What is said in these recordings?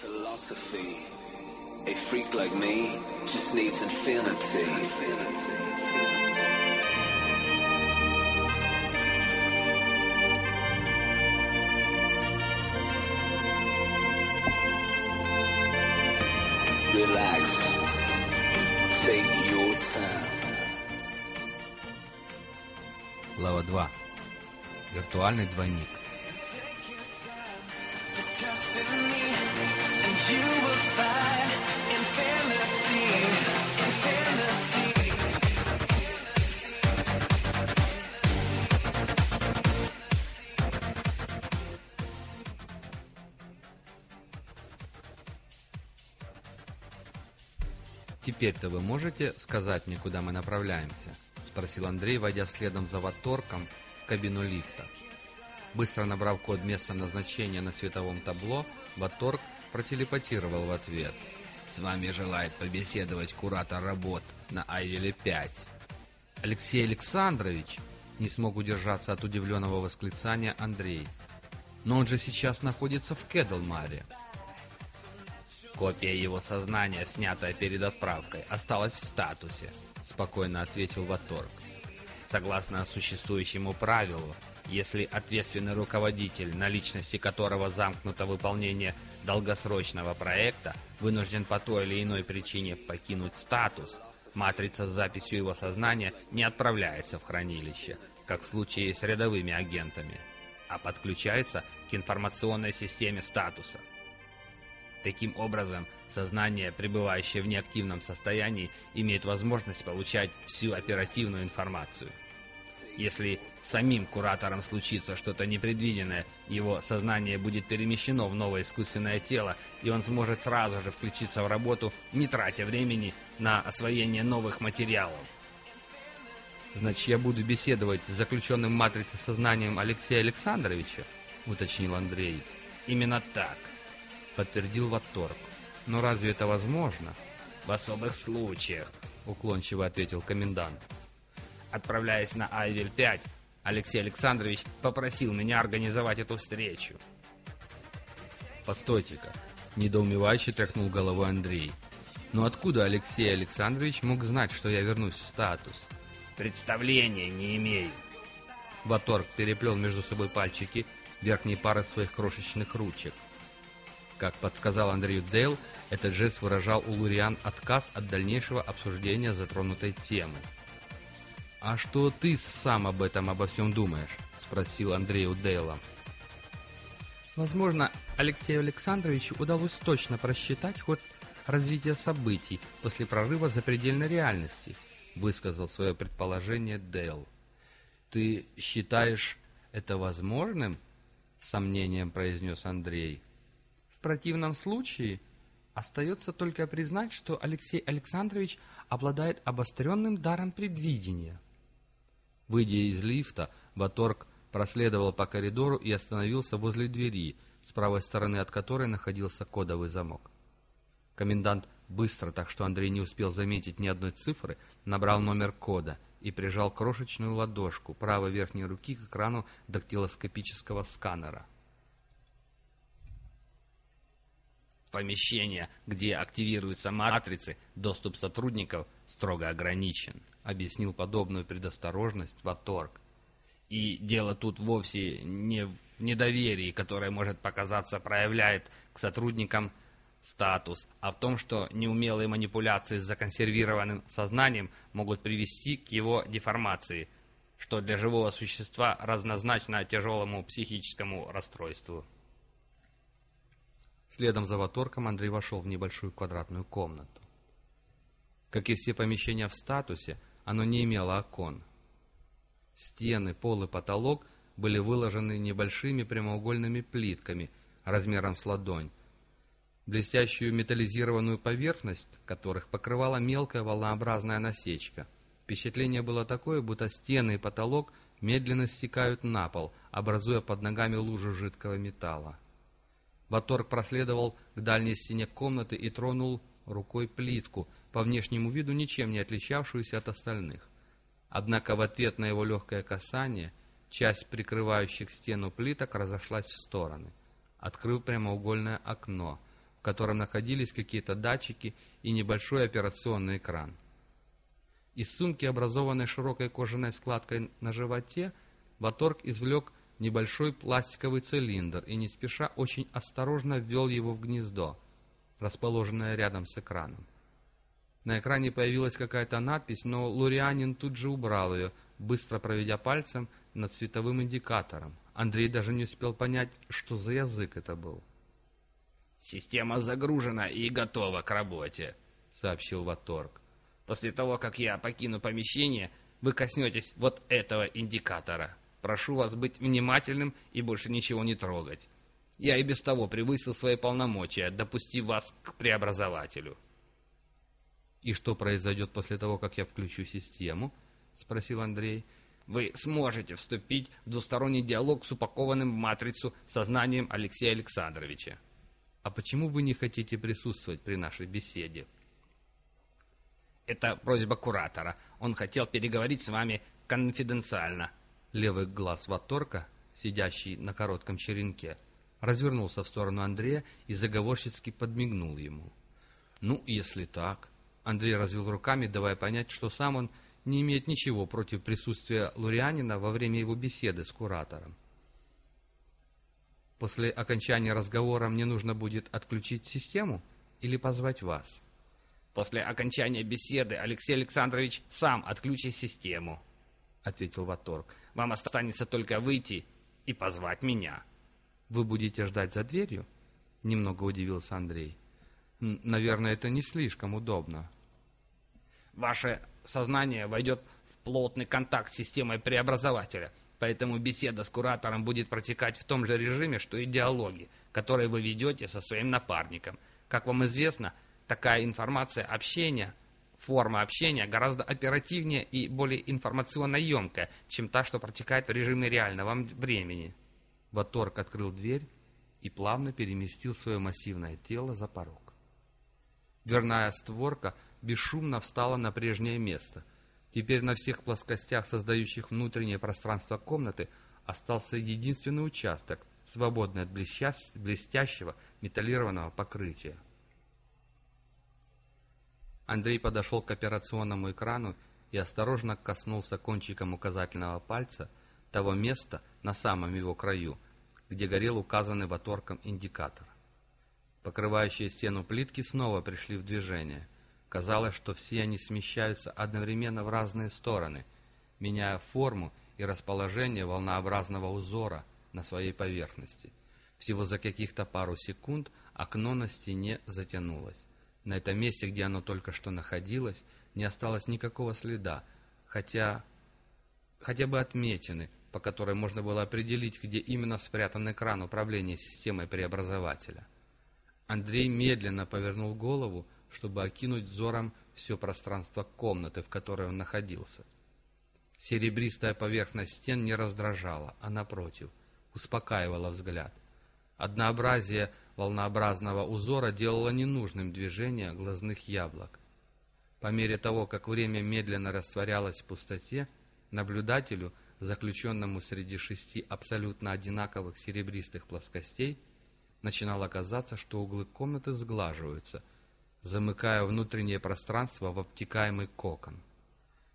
Philosophy. A freak like me just needs infinity. Relax. Take your time. Глава 2. Виртуальный двойник. «Теперь-то вы можете сказать мне, куда мы направляемся?» — спросил Андрей, войдя следом за Ваторком в кабину лифта. Быстро набрав код места назначения на световом табло, Ваторг протелепатировал в ответ. «С вами желает побеседовать куратор работ на Айвеле-5». «Алексей Александрович!» — не смог удержаться от удивленного восклицания Андрей. «Но он же сейчас находится в Кедлмаре». «Копия его сознания, снятая перед отправкой, осталась в статусе», — спокойно ответил Ваторг. «Согласно существующему правилу, если ответственный руководитель, на личности которого замкнуто выполнение долгосрочного проекта, вынужден по той или иной причине покинуть статус, матрица с записью его сознания не отправляется в хранилище, как в случае с рядовыми агентами, а подключается к информационной системе статуса. Таким образом, сознание, пребывающее в неактивном состоянии, имеет возможность получать всю оперативную информацию. Если самим куратором случится что-то непредвиденное, его сознание будет перемещено в новое искусственное тело, и он сможет сразу же включиться в работу, не тратя времени на освоение новых материалов. «Значит, я буду беседовать с заключенным в матрице сознанием Алексея Александровича?» — уточнил Андрей. «Именно так», — подтвердил Ватторг. «Но разве это возможно?» «В особых случаях», — уклончиво ответил комендант. Отправляясь на Айвель-5, Алексей Александрович попросил меня организовать эту встречу. «Постойте-ка», — недоумевающе тряхнул головой Андрей. «Но откуда Алексей Александрович мог знать, что я вернусь в статус?» «Представления не имею». Ваторг переплел между собой пальчики верхней пары своих крошечных ручек. Как подсказал Андрею Дейл, этот жест выражал у Луриан отказ от дальнейшего обсуждения затронутой темы. «А что ты сам об этом обо всем думаешь?» — спросил Андрей Дейла. Возможно, Алексею Александровичу удалось точно просчитать ход развития событий после прорыва запредельной реальности, высказал свое предположение Дейл. «Ты считаешь это возможным?» — с сомнением произнес Андрей. «В противном случае остается только признать, что Алексей Александрович обладает обостренным даром предвидения». Выйдя из лифта, Ваторг проследовал по коридору и остановился возле двери, с правой стороны от которой находился кодовый замок. Комендант быстро, так что Андрей не успел заметить ни одной цифры, набрал номер кода и прижал крошечную ладошку правой верхней руки к экрану дактилоскопического сканера. Помещение, где активируются матрицы, доступ сотрудников строго ограничен, объяснил подобную предосторожность Ваторг. И дело тут вовсе не в недоверии, которое, может показаться, проявляет к сотрудникам статус, а в том, что неумелые манипуляции с законсервированным сознанием могут привести к его деформации, что для живого существа разнозначно тяжелому психическому расстройству. Следом за Ваторком Андрей вошел в небольшую квадратную комнату. Как и все помещения в статусе, оно не имело окон. Стены, пол и потолок были выложены небольшими прямоугольными плитками размером с ладонь, блестящую металлизированную поверхность которых покрывала мелкая волнообразная насечка. Впечатление было такое, будто стены и потолок медленно стекают на пол, образуя под ногами лужу жидкого металла. Ваторг проследовал к дальней стене комнаты и тронул рукой плитку, по внешнему виду ничем не отличавшуюся от остальных. Однако в ответ на его легкое касание часть прикрывающих стену плиток разошлась в стороны, открыв прямоугольное окно, в котором находились какие-то датчики и небольшой операционный экран. Из сумки, образованной широкой кожаной складкой на животе, Ваторг извлек небольшой пластиковый цилиндр и не спеша очень осторожно ввел его в гнездо, расположенное рядом с экраном. На экране появилась какая-то надпись, но Лурианин тут же убрал ее, быстро проведя пальцем над световым индикатором. Андрей даже не успел понять, что за язык это был. «Система загружена и готова к работе», — сообщил Ваторг. «После того, как я покину помещение, вы коснетесь вот этого индикатора. Прошу вас быть внимательным и больше ничего не трогать. Я и без того превысил свои полномочия, допустив вас к преобразователю». «И что произойдет после того, как я включу систему?» — спросил Андрей. «Вы сможете вступить в двусторонний диалог с упакованным в матрицу сознанием Алексея Александровича». «А почему вы не хотите присутствовать при нашей беседе?» «Это просьба куратора. Он хотел переговорить с вами конфиденциально». Левый глаз Ваторка, сидящий на коротком черенке, развернулся в сторону Андрея и заговорщицки подмигнул ему. «Ну, если так...» Андрей развел руками, давая понять, что сам он не имеет ничего против присутствия Лурианина во время его беседы с куратором. После окончания разговора мне нужно будет отключить систему или позвать вас? После окончания беседы Алексей Александрович сам отключит систему, ответил Ваторг. Вам останется только выйти и позвать меня. Вы будете ждать за дверью? Немного удивился Андрей. Наверное, это не слишком удобно. Ваше сознание войдет в плотный контакт с системой преобразователя, поэтому беседа с куратором будет протекать в том же режиме, что и диалоги, которые вы ведете со своим напарником. Как вам известно, такая информация общения, форма общения гораздо оперативнее и более информационно емкая, чем та, что протекает в режиме реального времени. Ваторг открыл дверь и плавно переместил свое массивное тело за порог. Дверная створка бесшумно встала на прежнее место. Теперь на всех плоскостях, создающих внутреннее пространство комнаты, остался единственный участок, свободный от блестящего металлированного покрытия. Андрей подошел к операционному экрану и осторожно коснулся кончиком указательного пальца того места на самом его краю, где горел указанный ваторком индикатор. Покрывающие стену плитки снова пришли в движение. Казалось, что все они смещаются одновременно в разные стороны, меняя форму и расположение волнообразного узора на своей поверхности. Всего за каких-то пару секунд окно на стене затянулось. На этом месте, где оно только что находилось, не осталось никакого следа, хотя хотя бы отметины, по которой можно было определить, где именно спрятан экран управления системой преобразователя. Андрей медленно повернул голову, чтобы окинуть взором все пространство комнаты, в которой он находился. Серебристая поверхность стен не раздражала, а напротив, успокаивала взгляд. Однообразие волнообразного узора делало ненужным движение глазных яблок. По мере того, как время медленно растворялось в пустоте, наблюдателю, заключенному среди шести абсолютно одинаковых серебристых плоскостей, начинало казаться, что углы комнаты сглаживаются, замыкая внутреннее пространство в обтекаемый кокон.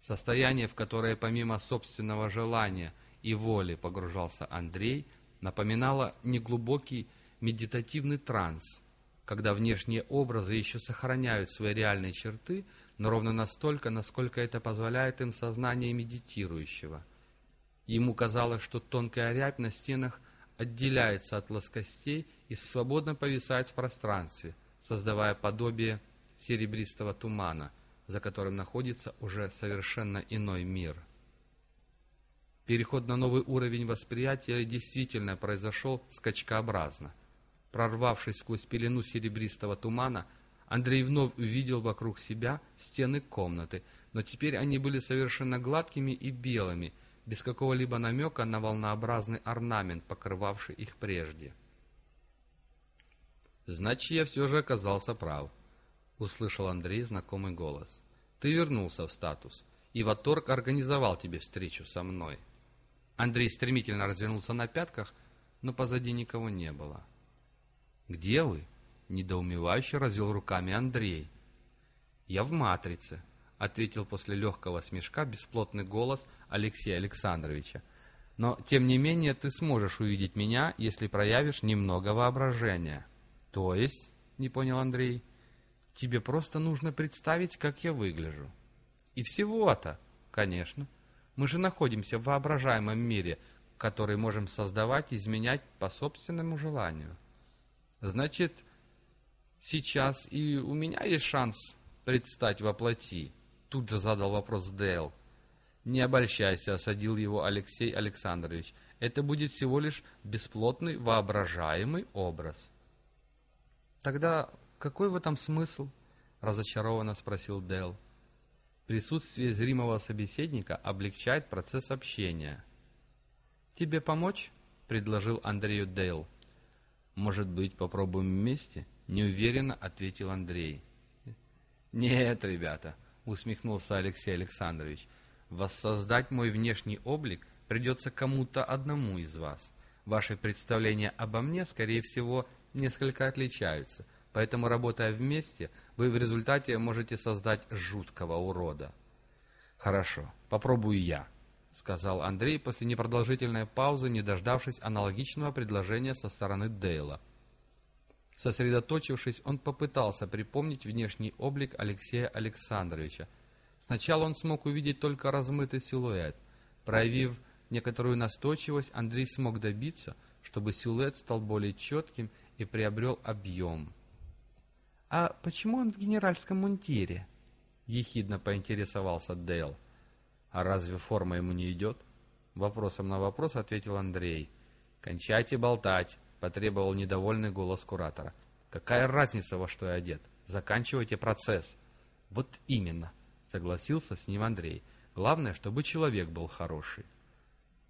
Состояние, в которое помимо собственного желания и воли погружался Андрей, напоминало неглубокий медитативный транс, когда внешние образы еще сохраняют свои реальные черты, но ровно настолько, насколько это позволяет им сознание медитирующего. Ему казалось, что тонкая рябь на стенах отделяется от плоскостей и свободно повисает в пространстве, создавая подобие серебристого тумана, за которым находится уже совершенно иной мир. Переход на новый уровень восприятия действительно произошел скачкообразно. Прорвавшись сквозь пелену серебристого тумана, Андрей вновь увидел вокруг себя стены комнаты, но теперь они были совершенно гладкими и белыми, без какого-либо намека на волнообразный орнамент, покрывавший их прежде. «Значит, я все же оказался прав», — услышал Андрей знакомый голос. «Ты вернулся в статус, и Ваторг организовал тебе встречу со мной». Андрей стремительно развернулся на пятках, но позади никого не было. «Где вы?» — недоумевающе развел руками Андрей. «Я в «Матрице», — ответил после легкого смешка бесплотный голос Алексея Александровича. «Но, тем не менее, ты сможешь увидеть меня, если проявишь немного воображения». «То есть?» — не понял Андрей. «Тебе просто нужно представить, как я выгляжу». «И всего-то?» «Конечно. Мы же находимся в воображаемом мире, который можем создавать и изменять по собственному желанию. Значит, сейчас и у меня есть шанс предстать во плоти. Тут же задал вопрос Дейл. Не обольщайся, осадил его Алексей Александрович. Это будет всего лишь бесплотный воображаемый образ. Тогда какой в этом смысл? Разочарованно спросил Дейл. Присутствие зримого собеседника облегчает процесс общения – «Тебе помочь?» — предложил Андрею Дейл. «Может быть, попробуем вместе?» — неуверенно ответил Андрей. «Нет, ребята», — усмехнулся Алексей Александрович, «воссоздать мой внешний облик придется кому-то одному из вас. Ваши представления обо мне, скорее всего, несколько отличаются, поэтому, работая вместе, вы в результате можете создать жуткого урода». «Хорошо, попробую я», — сказал Андрей после непродолжительной паузы, не дождавшись аналогичного предложения со стороны Дейла. Сосредоточившись, он попытался припомнить внешний облик Алексея Александровича. Сначала он смог увидеть только размытый силуэт. Проявив некоторую настойчивость, Андрей смог добиться, чтобы силуэт стал более четким и приобрел объем. «А почему он в генеральском мундире?» — ехидно поинтересовался Дейл. — «А разве форма ему не идет?» Вопросом на вопрос ответил Андрей. «Кончайте болтать», — потребовал недовольный голос куратора. «Какая разница, во что я одет? Заканчивайте процесс». «Вот именно», — согласился с ним Андрей. «Главное, чтобы человек был хороший».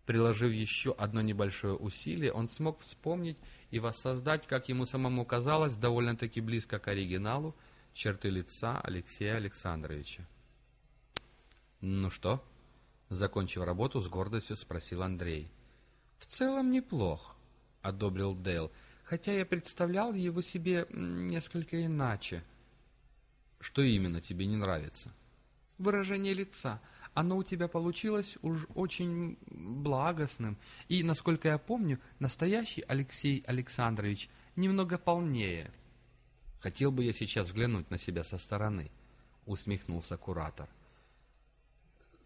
Приложив еще одно небольшое усилие, он смог вспомнить и воссоздать, как ему самому казалось, довольно-таки близко к оригиналу, черты лица Алексея Александровича. «Ну что?» Закончив работу, с гордостью спросил Андрей. «В целом неплох», — одобрил Дейл, «хотя я представлял его себе несколько иначе». «Что именно тебе не нравится?» «Выражение лица. Оно у тебя получилось уж очень благостным, и, насколько я помню, настоящий Алексей Александрович немного полнее». «Хотел бы я сейчас взглянуть на себя со стороны», — усмехнулся куратор.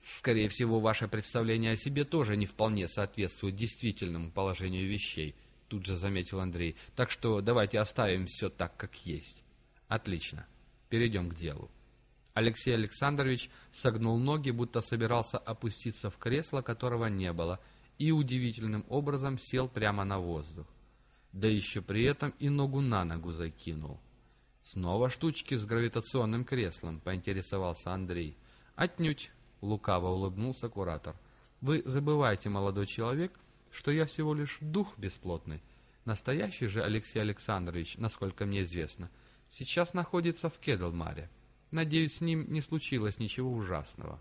Скорее всего, ваше представление о себе тоже не вполне соответствует действительному положению вещей, тут же заметил Андрей. Так что давайте оставим все так, как есть. Отлично. Перейдем к делу. Алексей Александрович согнул ноги, будто собирался опуститься в кресло, которого не было, и удивительным образом сел прямо на воздух. Да еще при этом и ногу на ногу закинул. «Снова штучки с гравитационным креслом», — поинтересовался Андрей. «Отнюдь», Лукаво улыбнулся куратор. Вы забываете, молодой человек, что я всего лишь дух бесплотный. Настоящий же Алексей Александрович, насколько мне известно, сейчас находится в Кедлмаре. Надеюсь, с ним не случилось ничего ужасного.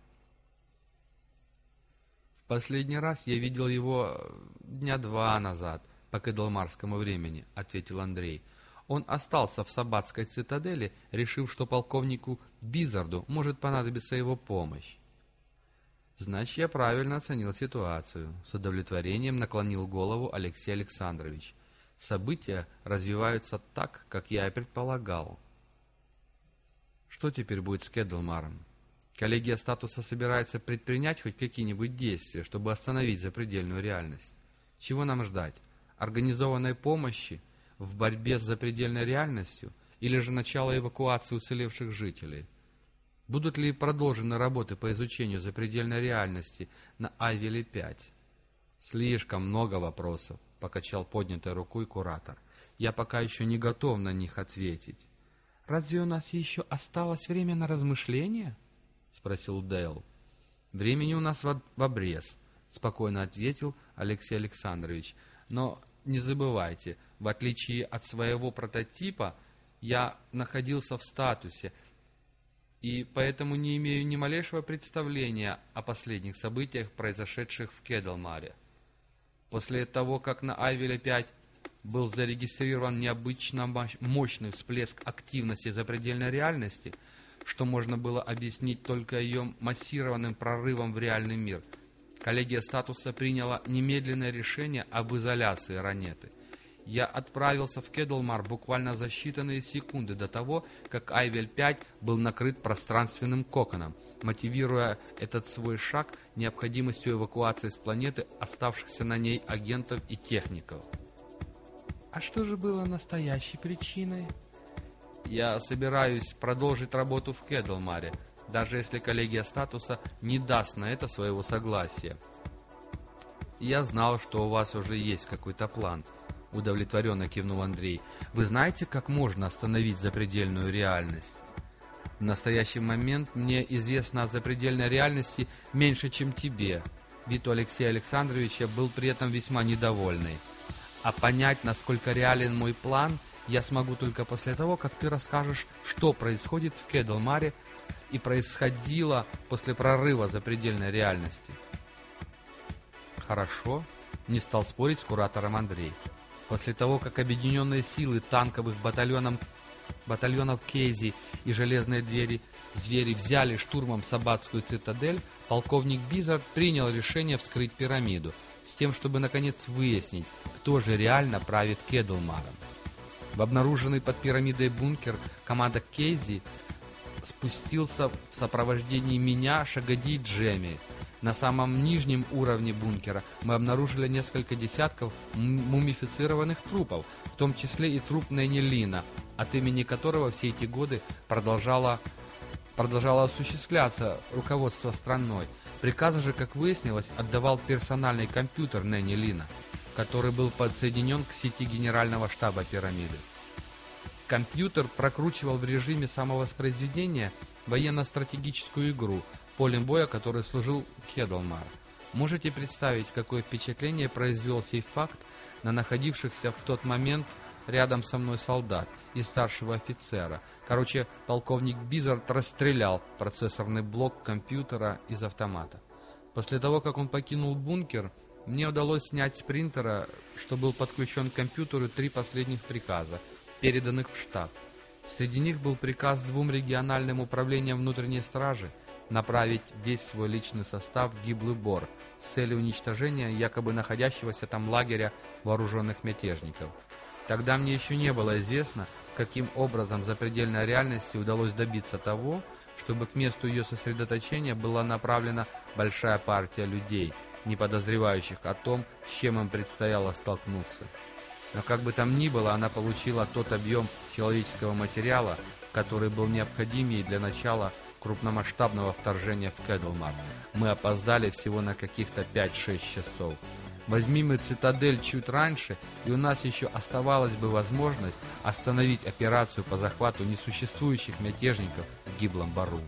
В последний раз я видел его э, дня два назад, по кедлмарскому времени, ответил Андрей. Он остался в Сабатской цитадели, решив, что полковнику Бизарду может понадобиться его помощь. Значит, я правильно оценил ситуацию. С удовлетворением наклонил голову Алексей Александрович. События развиваются так, как я и предполагал. Что теперь будет с Кедлмаром? Коллегия статуса собирается предпринять хоть какие-нибудь действия, чтобы остановить запредельную реальность. Чего нам ждать? Организованной помощи в борьбе с запредельной реальностью или же начала эвакуации уцелевших жителей? Будут ли продолжены работы по изучению запредельной реальности на Айвеле-5? Слишком много вопросов, покачал поднятой рукой куратор. Я пока еще не готов на них ответить. Разве у нас еще осталось время на размышления? Спросил Дейл. Времени у нас в, в обрез, спокойно ответил Алексей Александрович. Но не забывайте, в отличие от своего прототипа, я находился в статусе, и поэтому не имею ни малейшего представления о последних событиях, произошедших в Кедлмаре. После того, как на Айвеле 5 был зарегистрирован необычно мощный всплеск активности запредельной реальности, что можно было объяснить только ее массированным прорывом в реальный мир. Коллегия статуса приняла немедленное решение об изоляции Ранеты. Я отправился в Кедлмар буквально за считанные секунды до того, как Айвель-5 был накрыт пространственным коконом, мотивируя этот свой шаг необходимостью эвакуации с планеты оставшихся на ней агентов и техников. А что же было настоящей причиной? Я собираюсь продолжить работу в Кедлмаре, даже если коллегия статуса не даст на это своего согласия. Я знал, что у вас уже есть какой-то план. Удовлетворенно кивнул Андрей. Вы знаете, как можно остановить запредельную реальность? В настоящий момент мне известно о запредельной реальности меньше, чем тебе. Вид у Алексея Александровича был при этом весьма недовольный. А понять, насколько реален мой план, я смогу только после того, как ты расскажешь, что происходит в Кедлмаре и происходило после прорыва запредельной реальности. Хорошо, не стал спорить с куратором Андрей. После того, как объединенные силы танковых батальонов, батальонов Кейзи и Железные двери звери взяли штурмом Сабатскую цитадель, полковник Бизард принял решение вскрыть пирамиду – с тем, чтобы наконец выяснить, кто же реально правит Кедлмаром. В обнаруженный под пирамидой бункер команда Кейзи спустился в сопровождении меня, Шагади и Джеми. На самом нижнем уровне бункера мы обнаружили несколько десятков мумифицированных трупов, в том числе и труп Нэнни Лина, от имени которого все эти годы продолжало, продолжало осуществляться руководство страной. Приказы же, как выяснилось, отдавал персональный компьютер Нэнни Лина, который был подсоединен к сети генерального штаба пирамиды. Компьютер прокручивал в режиме самовоспроизведения военно-стратегическую игру, полем боя который служил Кедлмар. Можете представить, какое впечатление произвел сей факт на находившихся в тот момент рядом со мной солдат и старшего офицера. Короче, полковник Бизард расстрелял процессорный блок компьютера из автомата. После того, как он покинул бункер, мне удалось снять с принтера, что был подключен к компьютеру, три последних приказа, переданных в штаб. Среди них был приказ двум региональным управлениям внутренней стражи направить весь свой личный состав в Гиблый Бор с целью уничтожения якобы находящегося там лагеря вооруженных мятежников. Тогда мне еще не было известно, каким образом за предельной реальности удалось добиться того, чтобы к месту ее сосредоточения была направлена большая партия людей, не подозревающих о том, с чем им предстояло столкнуться. Но как бы там ни было, она получила тот объем человеческого материала, который был необходим ей для начала крупномасштабного вторжения в Кэдлмар. Мы опоздали всего на каких-то 5-6 часов. Возьми мы цитадель чуть раньше, и у нас еще оставалась бы возможность остановить операцию по захвату несуществующих мятежников в гиблом бару.